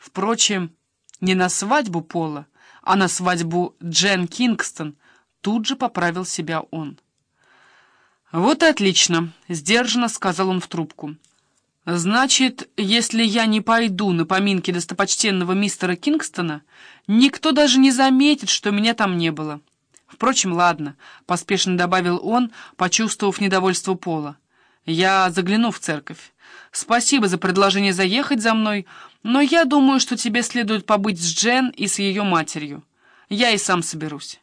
Впрочем, не на свадьбу Пола, а на свадьбу Джен Кингстон тут же поправил себя он. «Вот и отлично», — сдержанно сказал он в трубку. «Значит, если я не пойду на поминки достопочтенного мистера Кингстона, никто даже не заметит, что меня там не было. Впрочем, ладно», — поспешно добавил он, почувствовав недовольство Пола. «Я загляну в церковь. Спасибо за предложение заехать за мной, но я думаю, что тебе следует побыть с Джен и с ее матерью. Я и сам соберусь».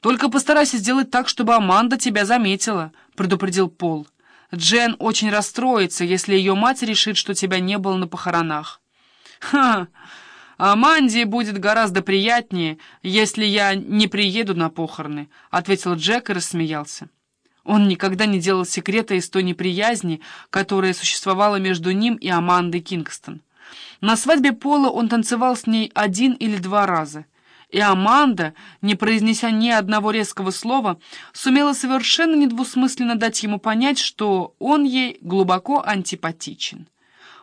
«Только постарайся сделать так, чтобы Аманда тебя заметила», — предупредил Пол. «Джен очень расстроится, если ее мать решит, что тебя не было на похоронах». «Ха! Аманде будет гораздо приятнее, если я не приеду на похороны», — ответил Джек и рассмеялся. Он никогда не делал секрета из той неприязни, которая существовала между ним и Амандой Кингстон. На свадьбе Пола он танцевал с ней один или два раза. И Аманда, не произнеся ни одного резкого слова, сумела совершенно недвусмысленно дать ему понять, что он ей глубоко антипатичен.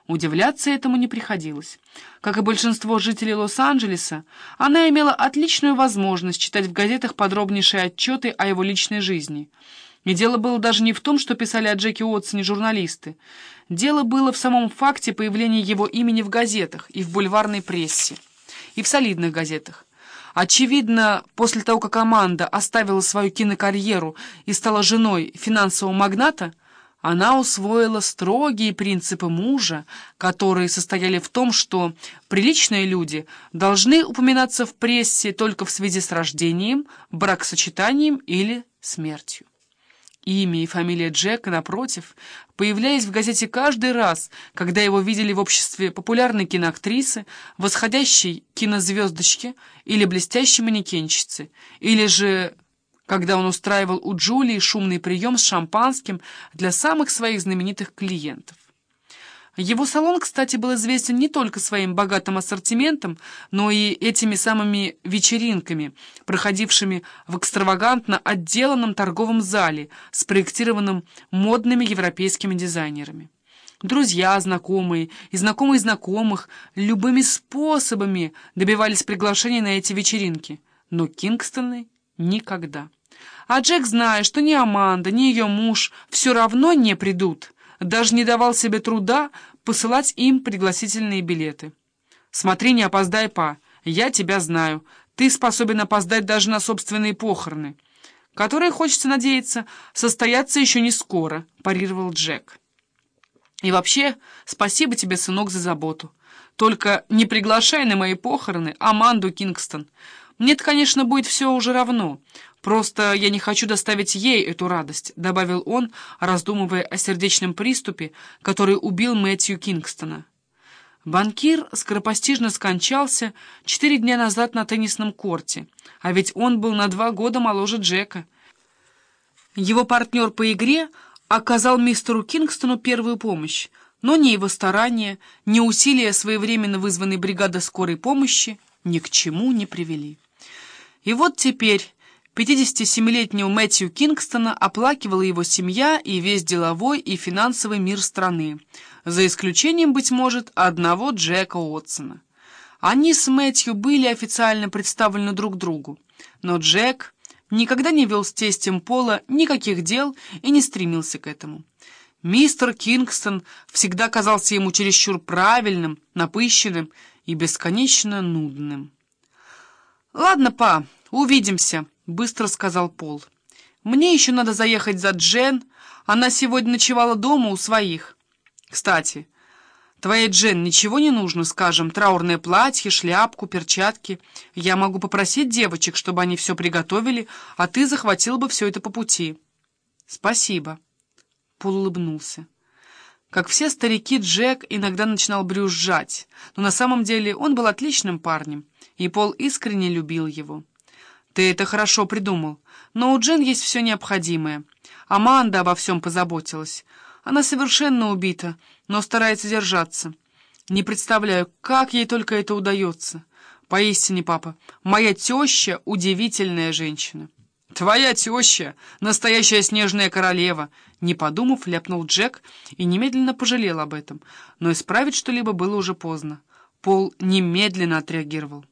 Удивляться этому не приходилось. Как и большинство жителей Лос-Анджелеса, она имела отличную возможность читать в газетах подробнейшие отчеты о его личной жизни — и дело было даже не в том, что писали о Джеки Уотсоне журналисты. Дело было в самом факте появления его имени в газетах и в бульварной прессе, и в солидных газетах. Очевидно, после того, как Аманда оставила свою кинокарьеру и стала женой финансового магната, она усвоила строгие принципы мужа, которые состояли в том, что приличные люди должны упоминаться в прессе только в связи с рождением, бракосочетанием или смертью. Имя и фамилия Джека, напротив, появлялись в газете каждый раз, когда его видели в обществе популярной киноактрисы, восходящей кинозвездочки или блестящей манекенщицы, или же когда он устраивал у Джулии шумный прием с шампанским для самых своих знаменитых клиентов. Его салон, кстати, был известен не только своим богатым ассортиментом, но и этими самыми вечеринками, проходившими в экстравагантно отделанном торговом зале, спроектированном модными европейскими дизайнерами. Друзья, знакомые и знакомые знакомых любыми способами добивались приглашения на эти вечеринки, но Кингстоны никогда. А Джек, зная, что ни Аманда, ни ее муж все равно не придут, даже не давал себе труда посылать им пригласительные билеты. «Смотри, не опоздай, па. Я тебя знаю. Ты способен опоздать даже на собственные похороны, которые, хочется надеяться, состоятся еще не скоро», — парировал Джек. «И вообще, спасибо тебе, сынок, за заботу. Только не приглашай на мои похороны Аманду Кингстон. Мне-то, конечно, будет все уже равно». «Просто я не хочу доставить ей эту радость», — добавил он, раздумывая о сердечном приступе, который убил Мэтью Кингстона. Банкир скоропостижно скончался четыре дня назад на теннисном корте, а ведь он был на два года моложе Джека. Его партнер по игре оказал мистеру Кингстону первую помощь, но ни его старания, ни усилия своевременно вызванной бригады скорой помощи ни к чему не привели. И вот теперь 57-летнего Мэтью Кингстона оплакивала его семья и весь деловой и финансовый мир страны, за исключением, быть может, одного Джека Уотсона. Они с Мэтью были официально представлены друг другу, но Джек никогда не вел с тестем Пола никаких дел и не стремился к этому. Мистер Кингстон всегда казался ему чересчур правильным, напыщенным и бесконечно нудным. «Ладно, па, увидимся», — быстро сказал Пол. «Мне еще надо заехать за Джен. Она сегодня ночевала дома у своих. Кстати, твоей Джен ничего не нужно, скажем, траурное платье, шляпку, перчатки. Я могу попросить девочек, чтобы они все приготовили, а ты захватил бы все это по пути». «Спасибо». Пол улыбнулся. Как все старики, Джек иногда начинал брюзжать, но на самом деле он был отличным парнем, и Пол искренне любил его. «Ты это хорошо придумал. Но у Джен есть все необходимое. Аманда обо всем позаботилась. Она совершенно убита, но старается держаться. Не представляю, как ей только это удается. Поистине, папа, моя теща — удивительная женщина». «Твоя теща — настоящая снежная королева!» Не подумав, ляпнул Джек и немедленно пожалел об этом, но исправить что-либо было уже поздно. Пол немедленно отреагировал.